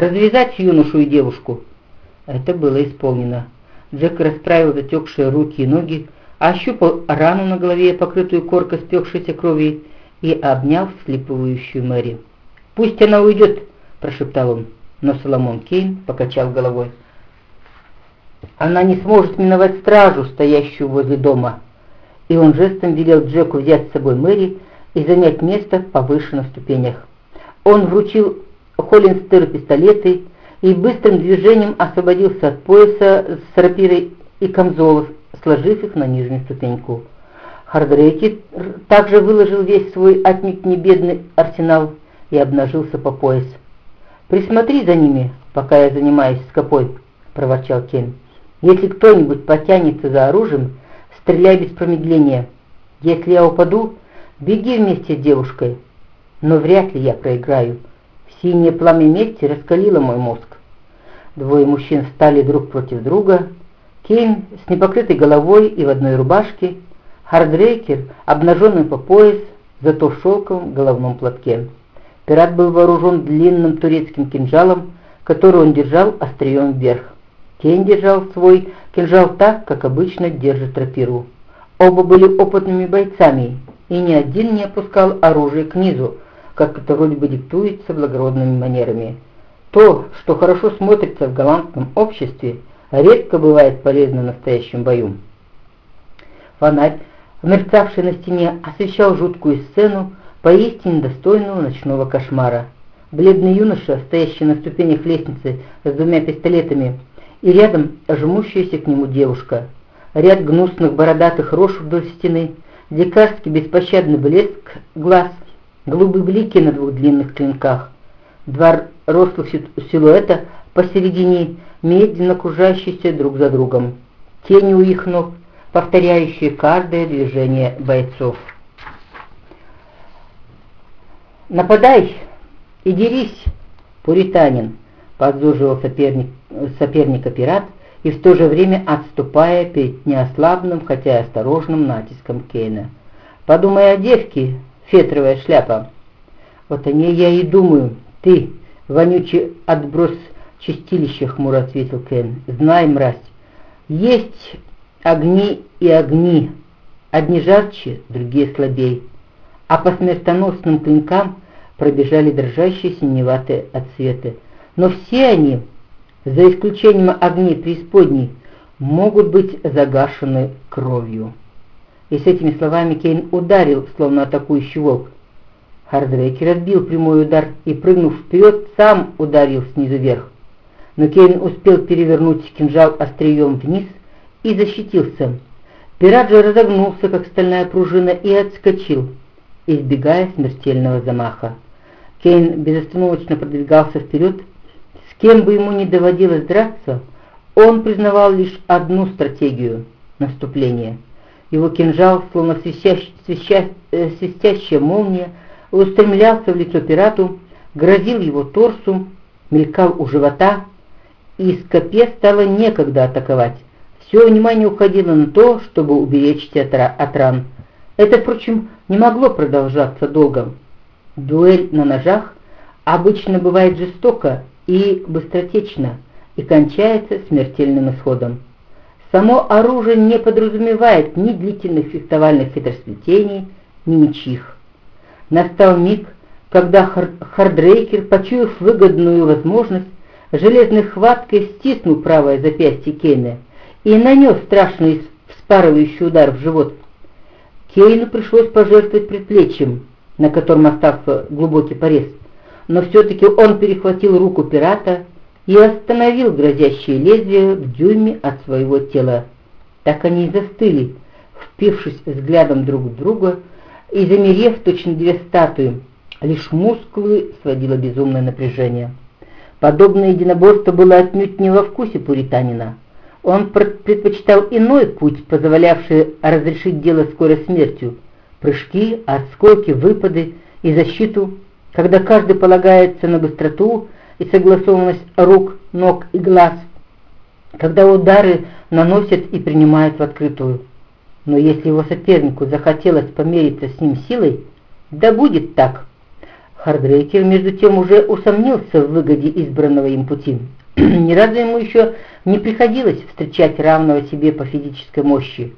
развязать юношу и девушку. Это было исполнено. Джек расправил затекшие руки и ноги, ощупал рану на голове, покрытую коркой спекшейся крови, и обнял вслипывающую Мэри. «Пусть она уйдет!» – прошептал он, но Соломон Кейн покачал головой. «Она не сможет миновать стражу, стоящую возле дома!» И он жестом велел Джеку взять с собой Мэри и занять место повыше на ступенях. Он вручил Холлинстеру пистолеты и быстрым движением освободился от пояса с рапирой и камзолов, сложив их на нижнюю ступеньку. Хардрейки также выложил весь свой отнюдь не бедный арсенал и обнажился по пояс. «Присмотри за ними, пока я занимаюсь скопой», — проворчал Кен. «Если кто-нибудь потянется за оружием, стреляй без промедления. Если я упаду, беги вместе с девушкой. Но вряд ли я проиграю. Синее пламя мести раскалило мой мозг. Двое мужчин встали друг против друга. Кейн с непокрытой головой и в одной рубашке, Хардрейкер обнаженный по пояс, зато в шелковом головном платке. Пират был вооружен длинным турецким кинжалом, который он держал острием вверх. Кейн держал свой кинжал так, как обычно держит рапиру. Оба были опытными бойцами, и ни один не опускал оружие к низу, как это вроде бы диктуется благородными манерами. То, что хорошо смотрится в галантном обществе, редко бывает полезно в настоящем бою. Фонарь, мерцавший на стене, освещал жуткую сцену, поистине достойного ночного кошмара. Бледный юноша, стоящий на ступенях лестницы с двумя пистолетами, и рядом жмущаяся к нему девушка. Ряд гнусных бородатых рож вдоль стены, дикарский беспощадный блеск глаз — голубые блики на двух длинных клинках, два рослых силуэта посередине, медленно кружащиеся друг за другом, тени у их ног, повторяющие каждое движение бойцов. «Нападай и дерись, пуританин!» — подзуживал соперник, соперника пират и в то же время отступая перед неослабным, хотя и осторожным натиском Кейна. «Подумай о девке, фетровая шляпа. Вот о ней я и думаю. Ты, вонючий отброс чистилища, хмуро ответил Кен. Знай, мразь, есть огни и огни, одни жарче, другие слабей. А по смертоносным клинкам пробежали дрожащие синеватые отсветы. Но все они, за исключением огней преисподней, могут быть загашены кровью и с этими словами Кейн ударил, словно атакующий волк. Хардрейки разбил прямой удар и, прыгнув вперед, сам ударил снизу вверх. Но Кейн успел перевернуть кинжал острием вниз и защитился. Пират же разогнулся, как стальная пружина, и отскочил, избегая смертельного замаха. Кейн безостановочно продвигался вперед. С кем бы ему ни доводилось драться, он признавал лишь одну стратегию — наступление — его кинжал, словно свистящ, э, свистящая молния, устремлялся в лицо пирату, грозил его торсу, мелькал у живота, и скопе стало некогда атаковать. Все внимание уходило на то, чтобы уберечься от, от ран. Это, впрочем, не могло продолжаться долго. Дуэль на ножах обычно бывает жестоко и быстротечно и кончается смертельным исходом. Само оружие не подразумевает ни длительных фехтовальных хитросплетений, ни ничьих. Настал миг, когда Хар Хардрейкер, почуяв выгодную возможность, железной хваткой стиснул правое запястье Кейна и нанес страшный вспарывающий удар в живот. Кейну пришлось пожертвовать предплечьем, на котором остался глубокий порез, но все-таки он перехватил руку пирата и остановил грозящее лезвие в дюйме от своего тела. Так они и застыли, впившись взглядом друг в друга и замерев точно две статуи, лишь мускулы сводило безумное напряжение. Подобное единоборство было отнюдь не во вкусе пуританина. Он предпочитал иной путь, позволявший разрешить дело скорой смертью. Прыжки, отскоки, выпады и защиту, когда каждый полагается на быстроту, и согласованность рук, ног и глаз, когда удары наносят и принимают в открытую. Но если его сопернику захотелось помериться с ним силой, да будет так. Хардрейкер, между тем, уже усомнился в выгоде избранного им пути. Ни разу ему еще не приходилось встречать равного себе по физической мощи.